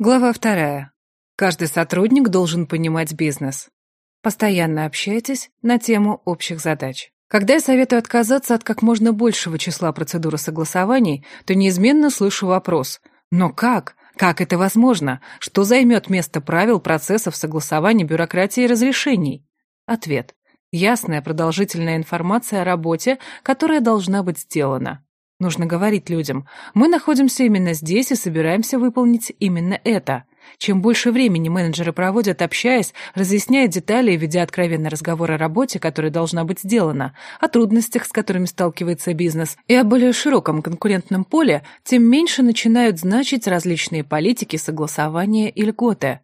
Глава вторая. Каждый сотрудник должен понимать бизнес. Постоянно общайтесь на тему общих задач. Когда я советую отказаться от как можно большего числа процедур согласований, то неизменно слышу вопрос «Но как? Как это возможно? Что займет место правил, процессов согласования, бюрократии и разрешений?» Ответ. Ясная продолжительная информация о работе, которая должна быть сделана. Нужно говорить людям, мы находимся именно здесь и собираемся выполнить именно это. Чем больше времени менеджеры проводят, общаясь, разъясняя детали и ведя откровенный разговор о работе, которая должна быть сделана, о трудностях, с которыми сталкивается бизнес, и о более широком конкурентном поле, тем меньше начинают значить различные политики, согласования и льготы.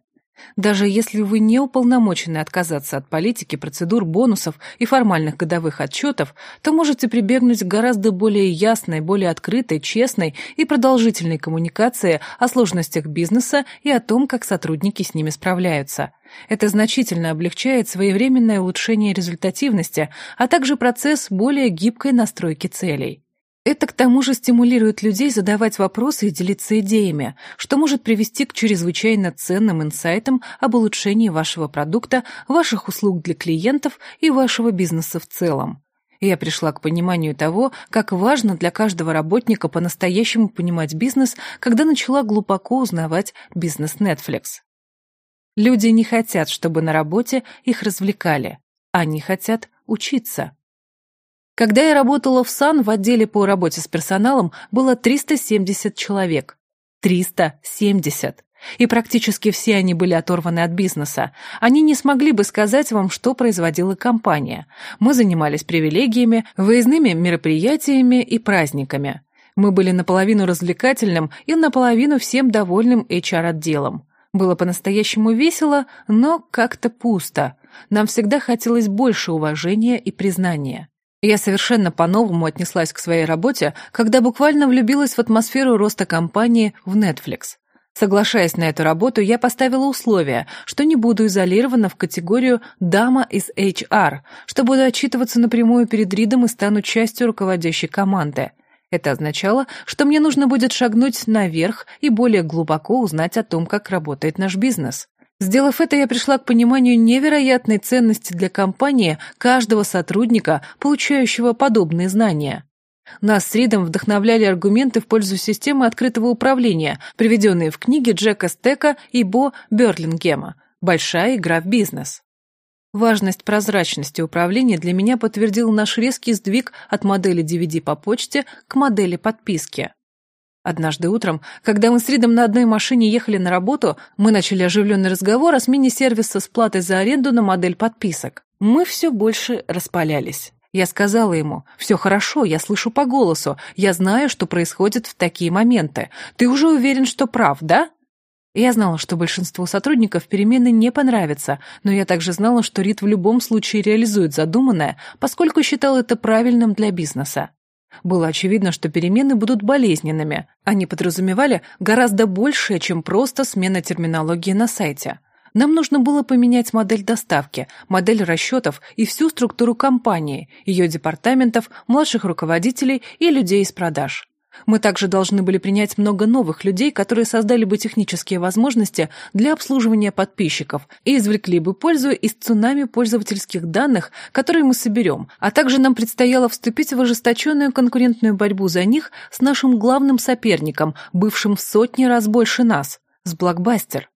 Даже если вы не уполномочены отказаться от политики, процедур, бонусов и формальных годовых отчетов, то можете прибегнуть к гораздо более ясной, более открытой, честной и продолжительной коммуникации о сложностях бизнеса и о том, как сотрудники с ними справляются. Это значительно облегчает своевременное улучшение результативности, а также процесс более гибкой настройки целей. Это к тому же стимулирует людей задавать вопросы и делиться идеями, что может привести к чрезвычайно ценным инсайтам об улучшении вашего продукта, ваших услуг для клиентов и вашего бизнеса в целом. Я пришла к пониманию того, как важно для каждого работника по-настоящему понимать бизнес, когда начала глубоко узнавать бизнес Netflix. Люди не хотят, чтобы на работе их развлекали. Они хотят учиться. Когда я работала в САН, в отделе по работе с персоналом было 370 человек. 370. И практически все они были оторваны от бизнеса. Они не смогли бы сказать вам, что производила компания. Мы занимались привилегиями, выездными мероприятиями и праздниками. Мы были наполовину развлекательным и наполовину всем довольным HR-отделом. Было по-настоящему весело, но как-то пусто. Нам всегда хотелось больше уважения и признания. Я совершенно по-новому отнеслась к своей работе, когда буквально влюбилась в атмосферу роста компании в Netflix. Соглашаясь на эту работу, я поставила условие, что не буду изолирована в категорию «дама из HR», что буду отчитываться напрямую перед Ридом и стану частью руководящей команды. Это означало, что мне нужно будет шагнуть наверх и более глубоко узнать о том, как работает наш бизнес. Сделав это, я пришла к пониманию невероятной ценности для компании каждого сотрудника, получающего подобные знания. Нас с Ридом вдохновляли аргументы в пользу системы открытого управления, приведенные в книге Джека Стека и Бо Берлингема «Большая игра в бизнес». Важность прозрачности управления для меня подтвердил наш резкий сдвиг от модели DVD по почте к модели подписки. Однажды утром, когда мы с Ридом на одной машине ехали на работу, мы начали оживленный разговор о смене сервиса с платой за аренду на модель подписок. Мы все больше распалялись. Я сказала ему, «Все хорошо, я слышу по голосу, я знаю, что происходит в такие моменты. Ты уже уверен, что прав, да?» Я знала, что большинству сотрудников перемены не понравятся, но я также знала, что Рид в любом случае реализует задуманное, поскольку считал это правильным для бизнеса. Было очевидно, что перемены будут болезненными. Они подразумевали гораздо большее, чем просто смена терминологии на сайте. Нам нужно было поменять модель доставки, модель расчетов и всю структуру компании, ее департаментов, младших руководителей и людей из продаж. Мы также должны были принять много новых людей, которые создали бы технические возможности для обслуживания подписчиков и извлекли бы пользу из цунами пользовательских данных, которые мы соберем, а также нам предстояло вступить в ожесточенную конкурентную борьбу за них с нашим главным соперником, бывшим в сотни раз больше нас, с Блокбастер.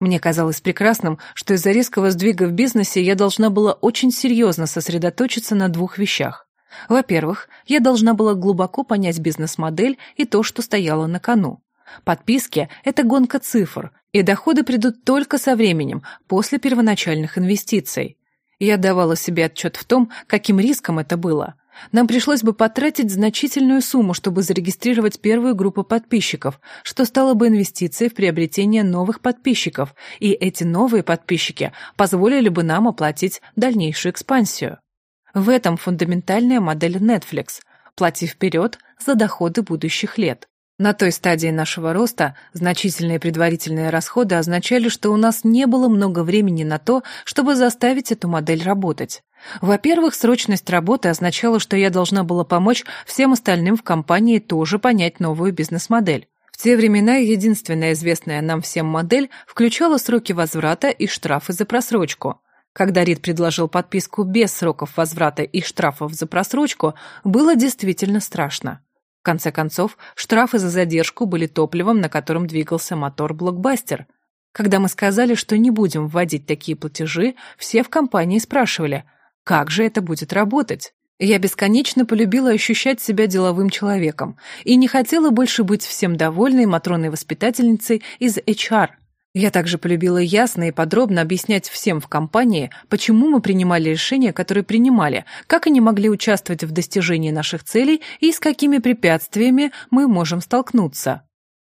Мне казалось прекрасным, что из-за резкого сдвига в бизнесе я должна была очень серьезно сосредоточиться на двух вещах. Во-первых, я должна была глубоко понять бизнес-модель и то, что стояло на кону. Подписки – это гонка цифр, и доходы придут только со временем, после первоначальных инвестиций. Я давала себе отчет в том, каким риском это было. Нам пришлось бы потратить значительную сумму, чтобы зарегистрировать первую группу подписчиков, что стало бы инвестицией в приобретение новых подписчиков, и эти новые подписчики позволили бы нам оплатить дальнейшую экспансию. В этом фундаментальная модель Netflix – плати вперед за доходы будущих лет. На той стадии нашего роста значительные предварительные расходы означали, что у нас не было много времени на то, чтобы заставить эту модель работать. Во-первых, срочность работы означала, что я должна была помочь всем остальным в компании тоже понять новую бизнес-модель. В те времена единственная известная нам всем модель включала сроки возврата и штрафы за просрочку. Когда Рид предложил подписку без сроков возврата и штрафов за просрочку, было действительно страшно. В конце концов, штрафы за задержку были топливом, на котором двигался мотор-блокбастер. Когда мы сказали, что не будем вводить такие платежи, все в компании спрашивали, как же это будет работать? Я бесконечно полюбила ощущать себя деловым человеком и не хотела больше быть всем довольной матронной воспитательницей из HR. Я также полюбила ясно и подробно объяснять всем в компании, почему мы принимали решения, которые принимали, как они могли участвовать в достижении наших целей и с какими препятствиями мы можем столкнуться.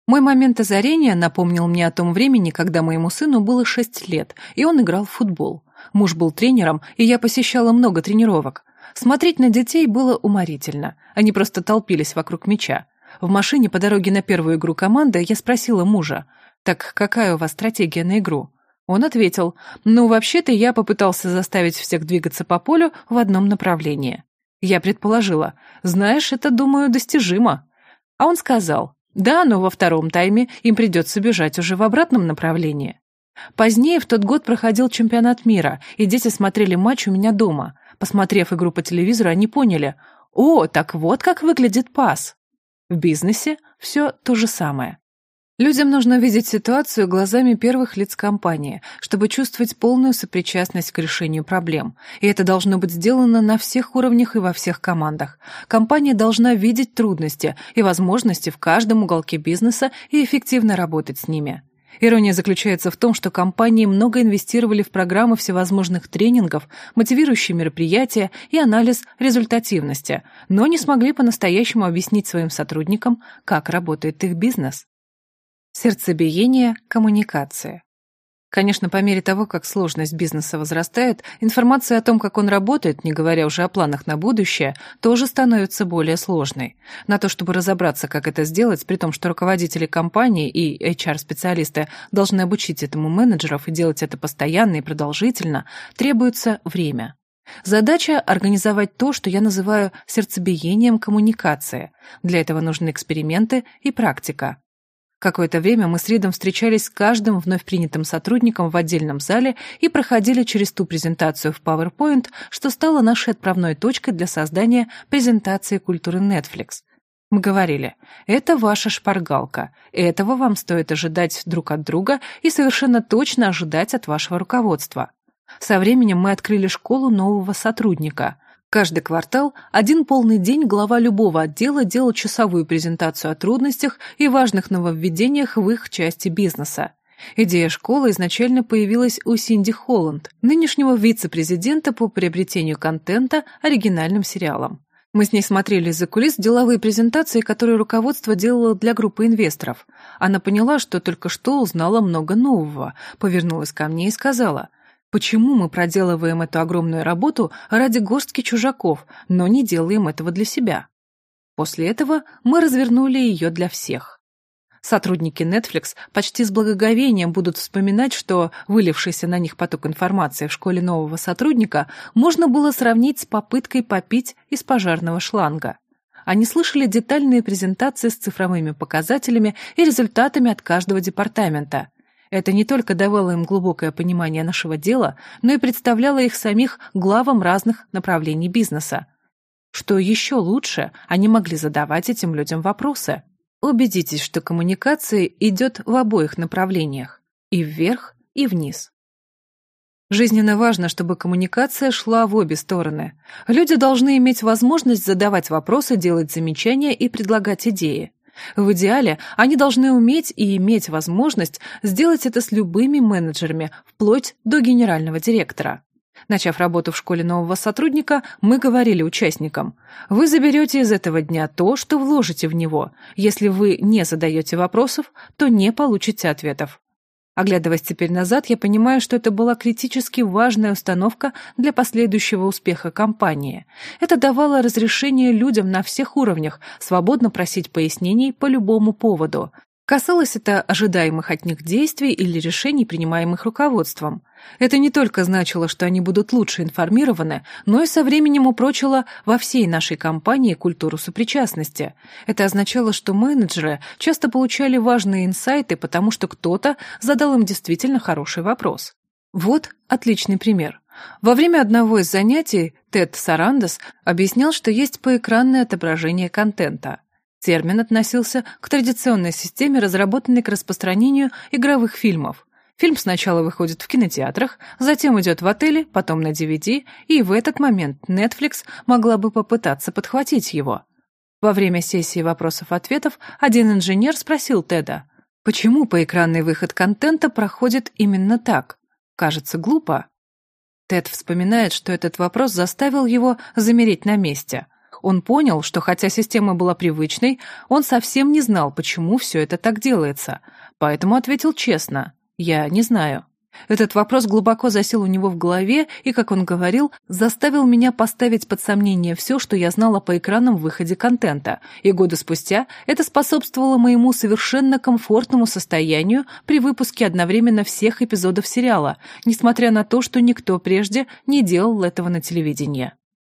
Мой момент озарения напомнил мне о том времени, когда моему сыну было 6 лет, и он играл в футбол. Муж был тренером, и я посещала много тренировок. Смотреть на детей было уморительно. Они просто толпились вокруг мяча. В машине по дороге на первую игру команды я спросила мужа, «Так какая у вас стратегия на игру?» Он ответил, «Ну, вообще-то я попытался заставить всех двигаться по полю в одном направлении». Я предположила, «Знаешь, это, думаю, достижимо». А он сказал, «Да, но во втором тайме им придется бежать уже в обратном направлении». Позднее в тот год проходил чемпионат мира, и дети смотрели матч у меня дома. Посмотрев игру по телевизору, они поняли, о, так вот как выглядит пас. В бизнесе все то же самое. Людям нужно видеть ситуацию глазами первых лиц компании, чтобы чувствовать полную сопричастность к решению проблем. И это должно быть сделано на всех уровнях и во всех командах. Компания должна видеть трудности и возможности в каждом уголке бизнеса и эффективно работать с ними. Ирония заключается в том, что компании много инвестировали в программы всевозможных тренингов, мотивирующие мероприятия и анализ результативности, но не смогли по-настоящему объяснить своим сотрудникам, как работает их бизнес. Сердцебиение, коммуникация. Конечно, по мере того, как сложность бизнеса возрастает, информация о том, как он работает, не говоря уже о планах на будущее, тоже становится более сложной. На то, чтобы разобраться, как это сделать, при том, что руководители компании и HR-специалисты должны обучить этому менеджеров и делать это постоянно и продолжительно, требуется время. Задача – организовать то, что я называю сердцебиением коммуникации. Для этого нужны эксперименты и практика. Какое-то время мы с Ридом встречались с каждым вновь принятым сотрудником в отдельном зале и проходили через ту презентацию в PowerPoint, что стала нашей отправной точкой для создания презентации культуры Netflix. Мы говорили, это ваша шпаргалка, этого вам стоит ожидать друг от друга и совершенно точно ожидать от вашего руководства. Со временем мы открыли школу нового сотрудника. Каждый квартал один полный день глава любого отдела делал часовую презентацию о трудностях и важных нововведениях в их части бизнеса. Идея школы изначально появилась у Синди Холланд, нынешнего вице-президента по приобретению контента оригинальным сериалам. Мы с ней смотрели за кулис деловые презентации, которые руководство делало для группы инвесторов. Она поняла, что только что узнала много нового, повернулась ко мне и сказала – Почему мы проделываем эту огромную работу ради горстки чужаков, но не делаем этого для себя? После этого мы развернули ее для всех. Сотрудники Netflix почти с благоговением будут вспоминать, что вылившийся на них поток информации в школе нового сотрудника можно было сравнить с попыткой попить из пожарного шланга. Они слышали детальные презентации с цифровыми показателями и результатами от каждого департамента – это не только давало им глубокое понимание нашего дела, но и представляло их самих главам разных направлений бизнеса. Что еще лучше, они могли задавать этим людям вопросы. Убедитесь, что коммуникация идет в обоих направлениях – и вверх, и вниз. Жизненно важно, чтобы коммуникация шла в обе стороны. Люди должны иметь возможность задавать вопросы, делать замечания и предлагать идеи. В идеале они должны уметь и иметь возможность сделать это с любыми менеджерами, вплоть до генерального директора. Начав работу в школе нового сотрудника, мы говорили участникам, вы заберете из этого дня то, что вложите в него. Если вы не задаете вопросов, то не получите ответов. Оглядываясь теперь назад, я понимаю, что это была критически важная установка для последующего успеха компании. Это давало разрешение людям на всех уровнях свободно просить пояснений по любому поводу. Касалось это ожидаемых от них действий или решений, принимаемых руководством. Это не только значило, что они будут лучше информированы, но и со временем упрочило во всей нашей компании культуру сопричастности. Это означало, что менеджеры часто получали важные инсайты, потому что кто-то задал им действительно хороший вопрос. Вот отличный пример. Во время одного из занятий Тед Сарандес объяснял, что есть поэкранное отображение контента. Термин относился к традиционной системе, разработанной к распространению игровых фильмов. Фильм сначала выходит в кинотеатрах, затем идет в отеле, потом на DVD, и в этот момент Netflix могла бы попытаться подхватить его. Во время сессии вопросов-ответов один инженер спросил Теда, почему поэкранный выход контента проходит именно так? Кажется глупо. Тед вспоминает, что этот вопрос заставил его замереть на месте. Он понял, что хотя система была привычной, он совсем не знал, почему все это так делается, поэтому ответил честно «Я не знаю». Этот вопрос глубоко засел у него в голове и, как он говорил, заставил меня поставить под сомнение все, что я знала по экранам в выходе контента, и годы спустя это способствовало моему совершенно комфортному состоянию при выпуске одновременно всех эпизодов сериала, несмотря на то, что никто прежде не делал этого на телевидении.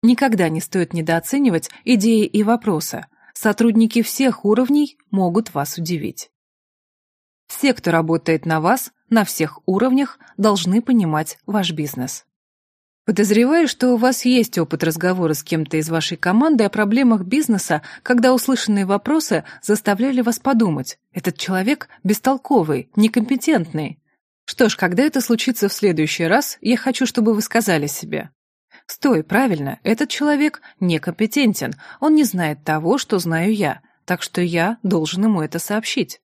Никогда не стоит недооценивать идеи и вопросы. Сотрудники всех уровней могут вас удивить. Все, кто работает на вас, на всех уровнях, должны понимать ваш бизнес. Подозреваю, что у вас есть опыт разговора с кем-то из вашей команды о проблемах бизнеса, когда услышанные вопросы заставляли вас подумать, этот человек бестолковый, некомпетентный. Что ж, когда это случится в следующий раз, я хочу, чтобы вы сказали себе, Стой, правильно, этот человек некомпетентен, он не знает того, что знаю я, так что я должен ему это сообщить.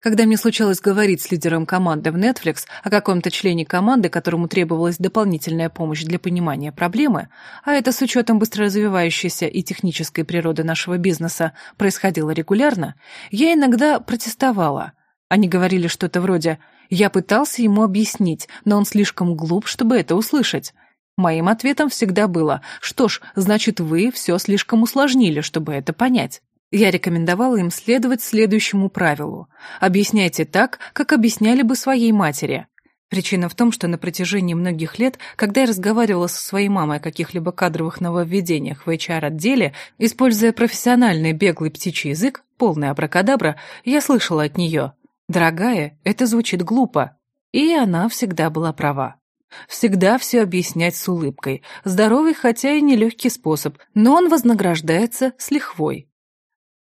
Когда мне случалось говорить с лидером команды в Netflix о каком-то члене команды, которому требовалась дополнительная помощь для понимания проблемы, а это с учетом быстро развивающейся и технической природы нашего бизнеса происходило регулярно, я иногда протестовала. Они говорили что-то вроде «я пытался ему объяснить, но он слишком глуп, чтобы это услышать», Моим ответом всегда было «Что ж, значит, вы все слишком усложнили, чтобы это понять». Я рекомендовала им следовать следующему правилу. Объясняйте так, как объясняли бы своей матери. Причина в том, что на протяжении многих лет, когда я разговаривала со своей мамой о каких-либо кадровых нововведениях в HR-отделе, используя профессиональный беглый птичий язык, полный абракадабра, я слышала от нее «Дорогая, это звучит глупо». И она всегда была права. Всегда все объяснять с улыбкой. Здоровый, хотя и нелегкий способ, но он вознаграждается с лихвой.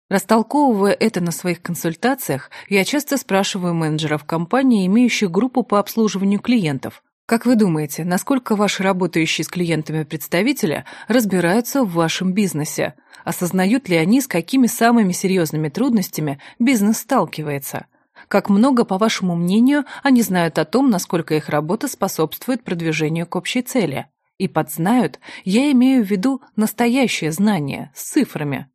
Растолковывая это на своих консультациях, я часто спрашиваю менеджеров компании, имеющих группу по обслуживанию клиентов. Как вы думаете, насколько ваши работающие с клиентами представители разбираются в вашем бизнесе? Осознают ли они, с какими самыми серьезными трудностями бизнес сталкивается? Как много, по вашему мнению, они знают о том, насколько их работа способствует продвижению к общей цели? И под «знают» я имею в виду настоящее знание, с цифрами.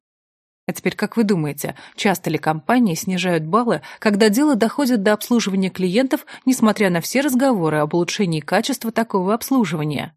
А теперь, как вы думаете, часто ли компании снижают баллы, когда дело доходит до обслуживания клиентов, несмотря на все разговоры об улучшении качества такого обслуживания?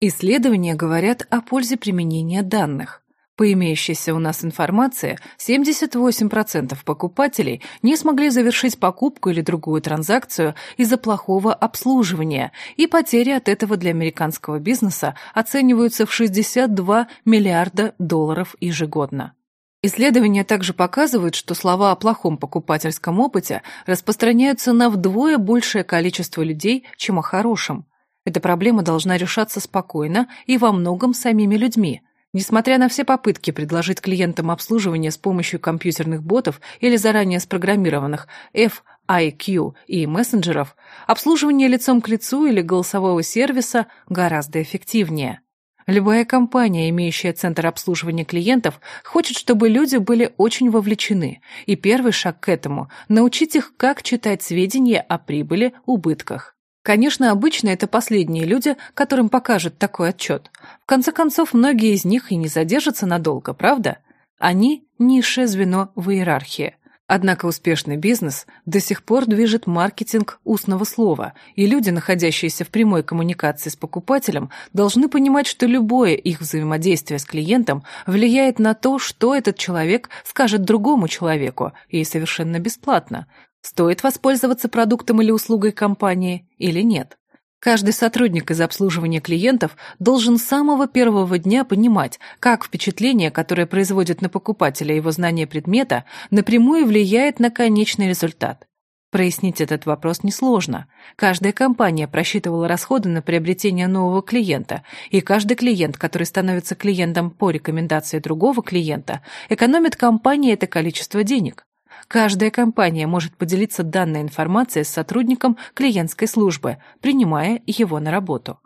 Исследования говорят о пользе применения данных. По имеющейся у нас информации, 78% покупателей не смогли завершить покупку или другую транзакцию из-за плохого обслуживания, и потери от этого для американского бизнеса оцениваются в 62 миллиарда долларов ежегодно. Исследования также показывают, что слова о плохом покупательском опыте распространяются на вдвое большее количество людей, чем о хорошем. Эта проблема должна решаться спокойно и во многом самими людьми – Несмотря на все попытки предложить клиентам обслуживание с помощью компьютерных ботов или заранее спрограммированных FIQ и мессенджеров, обслуживание лицом к лицу или голосового сервиса гораздо эффективнее. Любая компания, имеющая центр обслуживания клиентов, хочет, чтобы люди были очень вовлечены, и первый шаг к этому – научить их, как читать сведения о прибыли, убытках. Конечно, обычно это последние люди, которым покажут такой отчет. В конце концов, многие из них и не задержатся надолго, правда? Они – низшее звено в иерархии. Однако успешный бизнес до сих пор движет маркетинг устного слова, и люди, находящиеся в прямой коммуникации с покупателем, должны понимать, что любое их взаимодействие с клиентом влияет на то, что этот человек скажет другому человеку, и совершенно бесплатно. Стоит воспользоваться продуктом или услугой компании или нет. Каждый сотрудник из обслуживания клиентов должен с самого первого дня понимать, как впечатление, которое производит на покупателя его знание предмета, напрямую влияет на конечный результат. Прояснить этот вопрос несложно. Каждая компания просчитывала расходы на приобретение нового клиента, и каждый клиент, который становится клиентом по рекомендации другого клиента, экономит компании это количество денег. Каждая компания может поделиться данной информацией с сотрудником клиентской службы, принимая его на работу.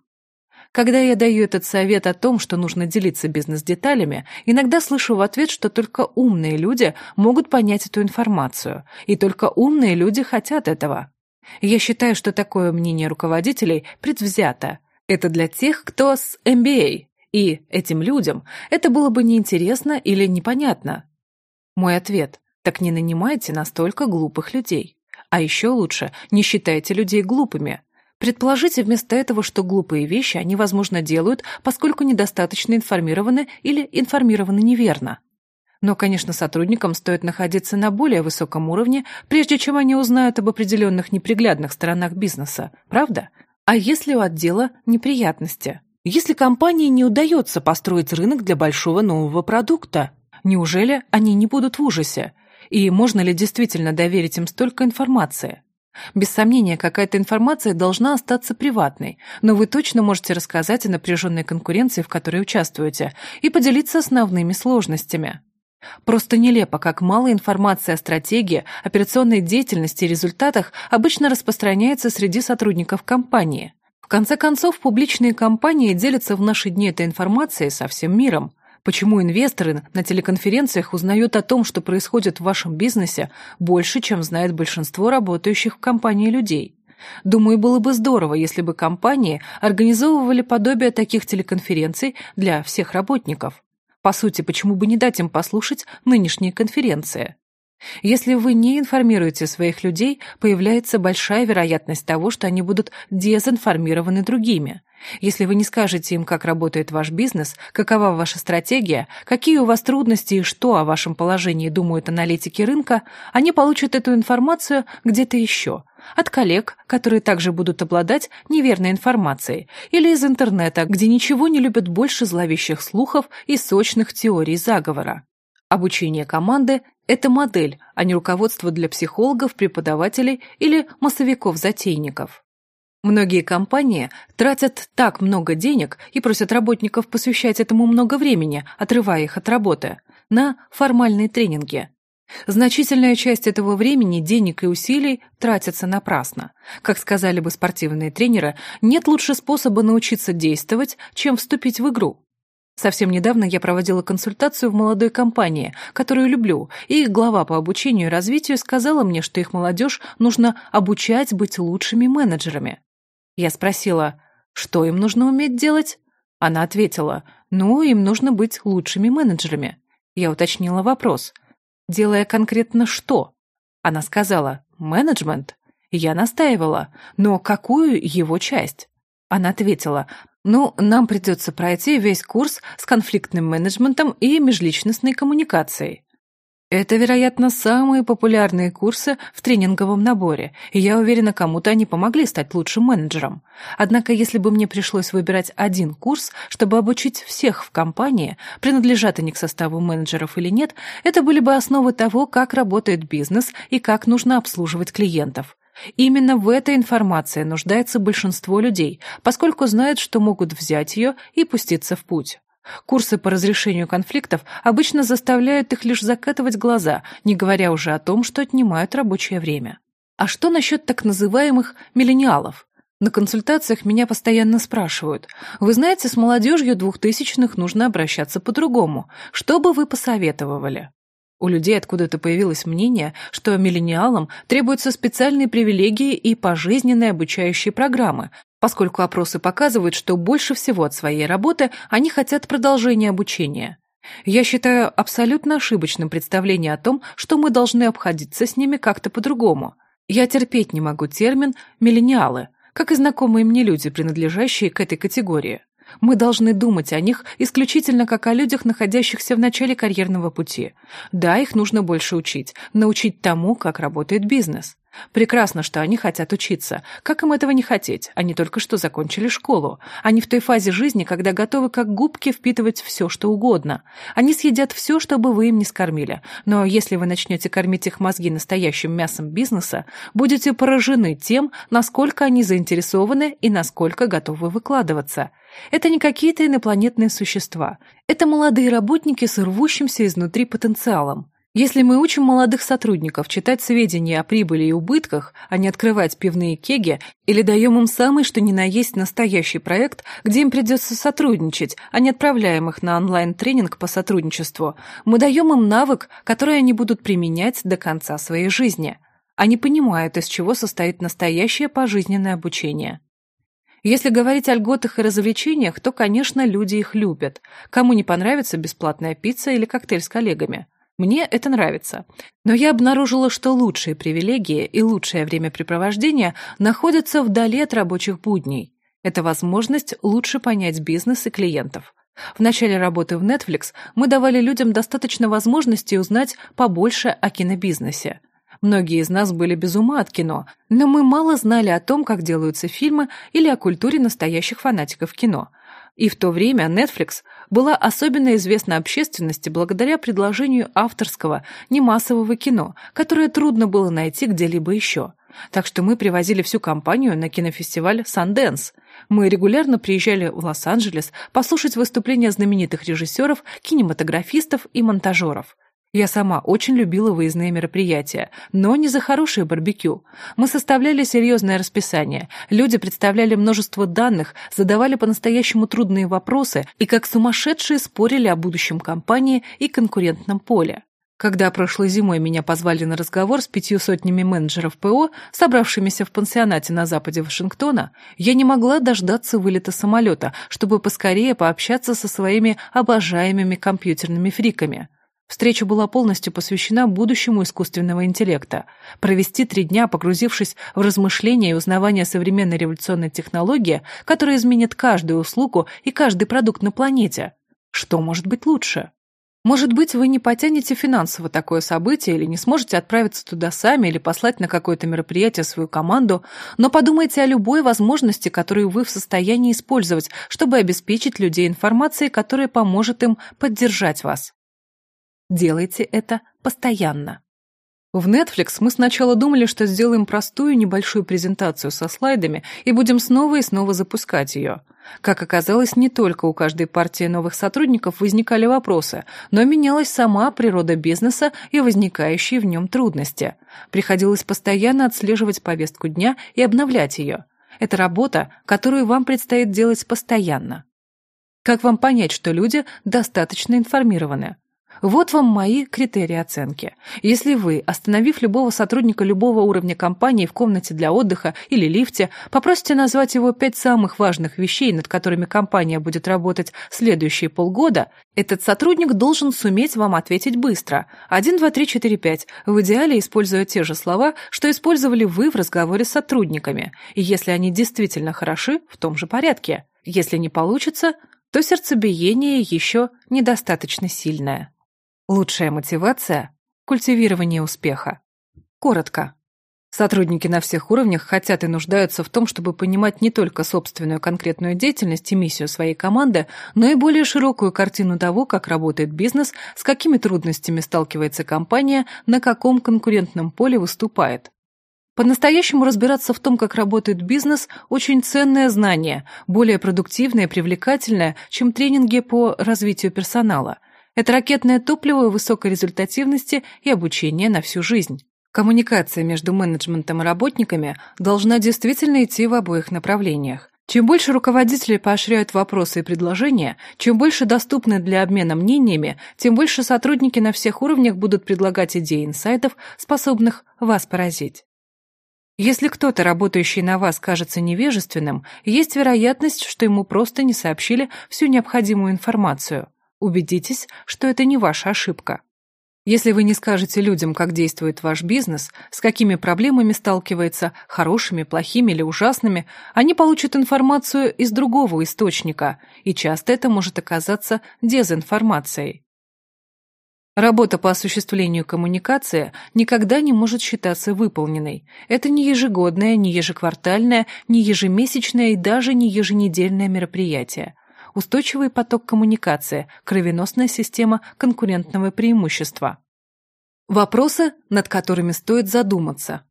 Когда я даю этот совет о том, что нужно делиться бизнес-деталями, иногда слышу в ответ, что только умные люди могут понять эту информацию, и только умные люди хотят этого. Я считаю, что такое мнение руководителей предвзято. Это для тех, кто с MBA, и этим людям это было бы неинтересно или непонятно. Мой ответ так не нанимайте настолько глупых людей. А еще лучше, не считайте людей глупыми. Предположите вместо этого, что глупые вещи они, возможно, делают, поскольку недостаточно информированы или информированы неверно. Но, конечно, сотрудникам стоит находиться на более высоком уровне, прежде чем они узнают об определенных неприглядных сторонах бизнеса, правда? А если у отдела неприятности? Если компании не удается построить рынок для большого нового продукта, неужели они не будут в ужасе? И можно ли действительно доверить им столько информации? Без сомнения, какая-то информация должна остаться приватной, но вы точно можете рассказать о напряженной конкуренции, в которой участвуете, и поделиться основными сложностями. Просто нелепо, как мало информации о стратегии, операционной деятельности и результатах обычно распространяется среди сотрудников компании. В конце концов, публичные компании делятся в наши дни этой информацией со всем миром, Почему инвесторы на телеконференциях узнают о том, что происходит в вашем бизнесе, больше, чем знает большинство работающих в компании людей? Думаю, было бы здорово, если бы компании организовывали подобие таких телеконференций для всех работников. По сути, почему бы не дать им послушать нынешние конференции? Если вы не информируете своих людей, появляется большая вероятность того, что они будут дезинформированы другими. Если вы не скажете им, как работает ваш бизнес, какова ваша стратегия, какие у вас трудности и что о вашем положении думают аналитики рынка, они получат эту информацию где-то еще. От коллег, которые также будут обладать неверной информацией, или из интернета, где ничего не любят больше зловещих слухов и сочных теорий заговора. Обучение команды – это модель, а не руководство для психологов, преподавателей или массовиков-затейников. Многие компании тратят так много денег и просят работников посвящать этому много времени, отрывая их от работы, на формальные тренинги. Значительная часть этого времени, денег и усилий тратятся напрасно. Как сказали бы спортивные тренеры, нет лучше способа научиться действовать, чем вступить в игру. Совсем недавно я проводила консультацию в молодой компании, которую люблю, и глава по обучению и развитию сказала мне, что их молодежь нужно обучать быть лучшими менеджерами. Я спросила, что им нужно уметь делать? Она ответила, ну, им нужно быть лучшими менеджерами. Я уточнила вопрос, делая конкретно что? Она сказала, менеджмент. Я настаивала, но какую его часть? Она ответила, ну, нам придется пройти весь курс с конфликтным менеджментом и межличностной коммуникацией. Это, вероятно, самые популярные курсы в тренинговом наборе, и я уверена, кому-то они помогли стать лучшим менеджером. Однако, если бы мне пришлось выбирать один курс, чтобы обучить всех в компании, принадлежат они к составу менеджеров или нет, это были бы основы того, как работает бизнес и как нужно обслуживать клиентов. Именно в этой информации нуждается большинство людей, поскольку знают, что могут взять ее и пуститься в путь. Курсы по разрешению конфликтов обычно заставляют их лишь закатывать глаза, не говоря уже о том, что отнимают рабочее время. А что насчет так называемых миллениалов? На консультациях меня постоянно спрашивают, вы знаете, с молодежью двухтысячных нужно обращаться по-другому. Что бы вы посоветовали? У людей откуда-то появилось мнение, что миллениалам требуются специальные привилегии и пожизненные обучающие программы, поскольку опросы показывают, что больше всего от своей работы они хотят продолжения обучения. Я считаю абсолютно ошибочным представление о том, что мы должны обходиться с ними как-то по-другому. Я терпеть не могу термин «миллениалы», как и знакомые мне люди, принадлежащие к этой категории. Мы должны думать о них исключительно как о людях, находящихся в начале карьерного пути. Да, их нужно больше учить, научить тому, как работает бизнес. Прекрасно, что они хотят учиться. Как им этого не хотеть? Они только что закончили школу. Они в той фазе жизни, когда готовы как губки впитывать все, что угодно. Они съедят все, чтобы вы им не скормили. Но если вы начнете кормить их мозги настоящим мясом бизнеса, будете поражены тем, насколько они заинтересованы и насколько готовы выкладываться. Это не какие-то инопланетные существа. Это молодые работники с рвущимся изнутри потенциалом. Если мы учим молодых сотрудников читать сведения о прибыли и убытках, а не открывать пивные кеги, или даем им самый что ни на есть настоящий проект, где им придется сотрудничать, а не отправляем их на онлайн-тренинг по сотрудничеству, мы даем им навык, который они будут применять до конца своей жизни. Они понимают, из чего состоит настоящее пожизненное обучение. Если говорить о льготах и развлечениях, то, конечно, люди их любят. Кому не понравится бесплатная пицца или коктейль с коллегами – мне это нравится. Но я обнаружила, что лучшие привилегии и лучшее времяпрепровождение находятся вдали от рабочих будней. Это возможность лучше понять бизнес и клиентов. В начале работы в Netflix мы давали людям достаточно возможностей узнать побольше о кинобизнесе. Многие из нас были без ума от кино, но мы мало знали о том, как делаются фильмы или о культуре настоящих фанатиков кино. И в то время Netflix была особенно известна общественности благодаря предложению авторского, немассового кино, которое трудно было найти где-либо еще. Так что мы привозили всю компанию на кинофестиваль «Санденс». Мы регулярно приезжали в Лос-Анджелес послушать выступления знаменитых режиссеров, кинематографистов и монтажеров. Я сама очень любила выездные мероприятия, но не за хорошее барбекю. Мы составляли серьезное расписание, люди представляли множество данных, задавали по-настоящему трудные вопросы и как сумасшедшие спорили о будущем компании и конкурентном поле. Когда прошлой зимой меня позвали на разговор с пятью сотнями менеджеров ПО, собравшимися в пансионате на западе Вашингтона, я не могла дождаться вылета самолета, чтобы поскорее пообщаться со своими обожаемыми компьютерными фриками. Встреча была полностью посвящена будущему искусственного интеллекта. Провести три дня, погрузившись в размышления и узнавание современной революционной технологии, которая изменит каждую услугу и каждый продукт на планете. Что может быть лучше? Может быть, вы не потянете финансово такое событие или не сможете отправиться туда сами или послать на какое-то мероприятие свою команду, но подумайте о любой возможности, которую вы в состоянии использовать, чтобы обеспечить людей информацией, которая поможет им поддержать вас. Делайте это постоянно. В Netflix мы сначала думали, что сделаем простую небольшую презентацию со слайдами и будем снова и снова запускать ее. Как оказалось, не только у каждой партии новых сотрудников возникали вопросы, но менялась сама природа бизнеса и возникающие в нем трудности. Приходилось постоянно отслеживать повестку дня и обновлять ее. Это работа, которую вам предстоит делать постоянно. Как вам понять, что люди достаточно информированы? Вот вам мои критерии оценки. Если вы, остановив любого сотрудника любого уровня компании в комнате для отдыха или лифте, попросите назвать его пять самых важных вещей, над которыми компания будет работать следующие полгода, этот сотрудник должен суметь вам ответить быстро. Один, два, три, четыре, пять. В идеале используя те же слова, что использовали вы в разговоре с сотрудниками. И если они действительно хороши, в том же порядке. Если не получится, то сердцебиение еще недостаточно сильное. Лучшая мотивация – культивирование успеха. Коротко. Сотрудники на всех уровнях хотят и нуждаются в том, чтобы понимать не только собственную конкретную деятельность и миссию своей команды, но и более широкую картину того, как работает бизнес, с какими трудностями сталкивается компания, на каком конкурентном поле выступает. По-настоящему разбираться в том, как работает бизнес, очень ценное знание, более продуктивное и привлекательное, чем тренинги по развитию персонала – это ракетное топливо высокой результативности и обучение на всю жизнь. Коммуникация между менеджментом и работниками должна действительно идти в обоих направлениях. Чем больше руководители поощряют вопросы и предложения, чем больше доступны для обмена мнениями, тем больше сотрудники на всех уровнях будут предлагать идеи инсайтов, способных вас поразить. Если кто-то, работающий на вас, кажется невежественным, есть вероятность, что ему просто не сообщили всю необходимую информацию. Убедитесь, что это не ваша ошибка. Если вы не скажете людям, как действует ваш бизнес, с какими проблемами сталкивается, хорошими, плохими или ужасными, они получат информацию из другого источника, и часто это может оказаться дезинформацией. Работа по осуществлению коммуникации никогда не может считаться выполненной. Это не ежегодное, не ежеквартальное, не ежемесячное и даже не еженедельное мероприятие. Устойчивый поток коммуникации, кровеносная система конкурентного преимущества. Вопросы, над которыми стоит задуматься.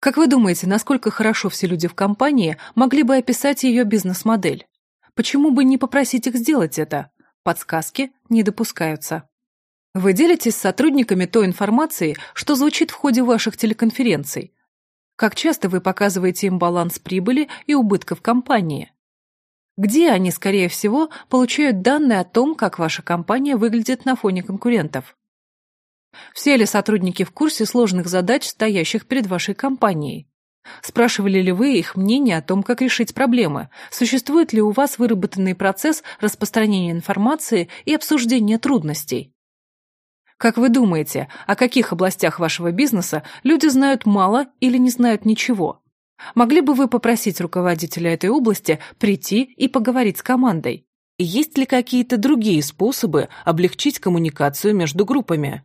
Как вы думаете, насколько хорошо все люди в компании могли бы описать ее бизнес-модель? Почему бы не попросить их сделать это? Подсказки не допускаются. Вы делитесь с сотрудниками той информацией, что звучит в ходе ваших телеконференций. Как часто вы показываете им баланс прибыли и убытков компании? Где они, скорее всего, получают данные о том, как ваша компания выглядит на фоне конкурентов? Все ли сотрудники в курсе сложных задач, стоящих перед вашей компанией? Спрашивали ли вы их мнение о том, как решить проблемы? Существует ли у вас выработанный процесс распространения информации и обсуждения трудностей? Как вы думаете, о каких областях вашего бизнеса люди знают мало или не знают ничего? Могли бы вы попросить руководителя этой области прийти и поговорить с командой? Есть ли какие-то другие способы облегчить коммуникацию между группами?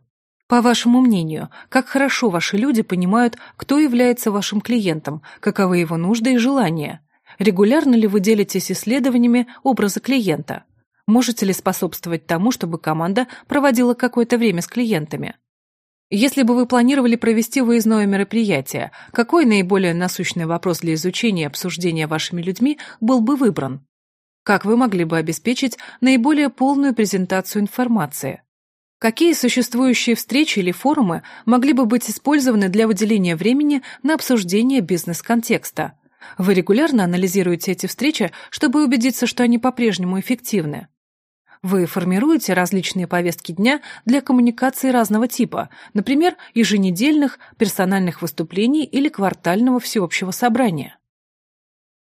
По вашему мнению, как хорошо ваши люди понимают, кто является вашим клиентом, каковы его нужды и желания? Регулярно ли вы делитесь исследованиями образа клиента? Можете ли способствовать тому, чтобы команда проводила какое-то время с клиентами? Если бы вы планировали провести выездное мероприятие, какой наиболее насущный вопрос для изучения и обсуждения вашими людьми был бы выбран? Как вы могли бы обеспечить наиболее полную презентацию информации? Какие существующие встречи или форумы могли бы быть использованы для выделения времени на обсуждение бизнес-контекста? Вы регулярно анализируете эти встречи, чтобы убедиться, что они по-прежнему эффективны. Вы формируете различные повестки дня для коммуникации разного типа, например, еженедельных, персональных выступлений или квартального всеобщего собрания.